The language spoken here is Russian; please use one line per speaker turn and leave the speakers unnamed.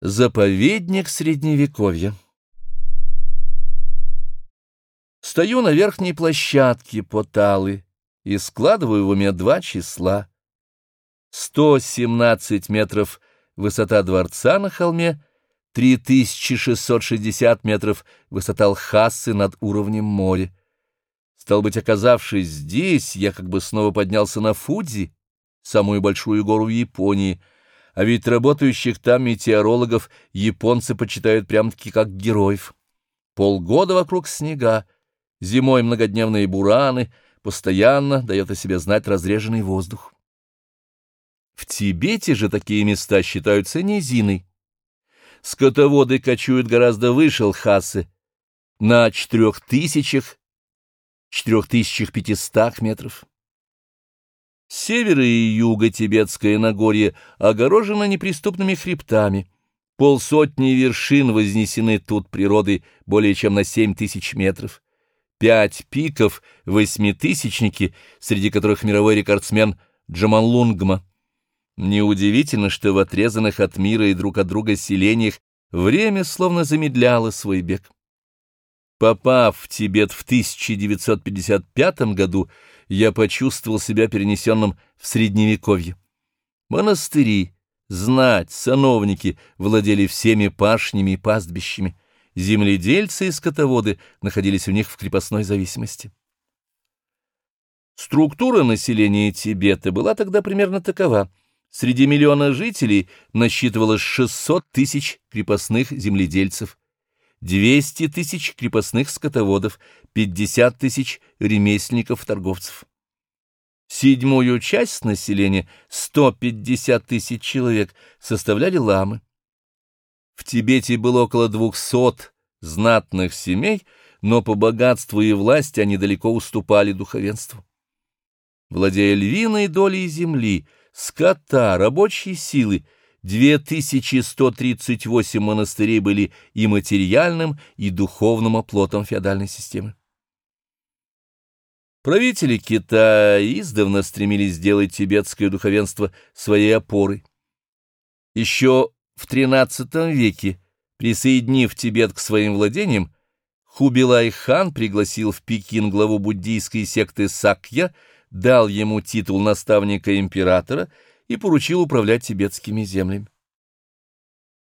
Заповедник Средневековья Стою на верхней площадке Поталы и складываю в уме два числа. 117 метров высота дворца на холме, 3660 метров высота Лхасы над уровнем моря. Стал быть, оказавшись здесь, я как бы снова поднялся на Фудзи, самую большую гору в Японии, а ведь работающих там метеорологов японцы почитают прям-таки как героев. Полгода вокруг снега, зимой многодневные бураны, постоянно дает о себе знать разреженный воздух. В Тибете же такие места считаются низиной. Скотоводы кочуют гораздо выше Лхасы, на четырех тысячах, четырех тысячах пятистах метров. С севера и юга Тибетское Нагорье огорожено неприступными хребтами. Полсотни вершин вознесены тут природой более чем на семь тысяч метров. Пять пиков, восьмитысячники, среди которых мировой рекордсмен Джамалунгма. Неудивительно, что в отрезанных от мира и друг от друга селениях время словно замедляло свой бег. Попав в Тибет в 1955 году, я почувствовал себя перенесенным в Средневековье. Монастыри, знать, сановники владели всеми пашнями и пастбищами, земледельцы и скотоводы находились у них в крепостной зависимости. Структура населения Тибета была тогда примерно такова. Среди миллиона жителей насчитывалось 600 тысяч крепостных земледельцев, 200 тысяч крепостных скотоводов, 50 тысяч ремесленников-торговцев. Седьмую часть населения, 150 тысяч человек, составляли ламы. В Тибете было около 200 знатных семей, но по богатству и власти они далеко уступали духовенству. Владея львиной долей земли, скота, рабочей силы, 2138 монастырей были и материальным, и духовным оплотом феодальной системы. Правители Китая издавна стремились сделать тибетское духовенство своей опорой. Еще в XIII веке, присоединив Тибет к своим владениям, Хубилай-хан пригласил в Пекин главу буддийской секты Сакья, дал ему титул наставника императора — и поручил управлять тибетскими землями.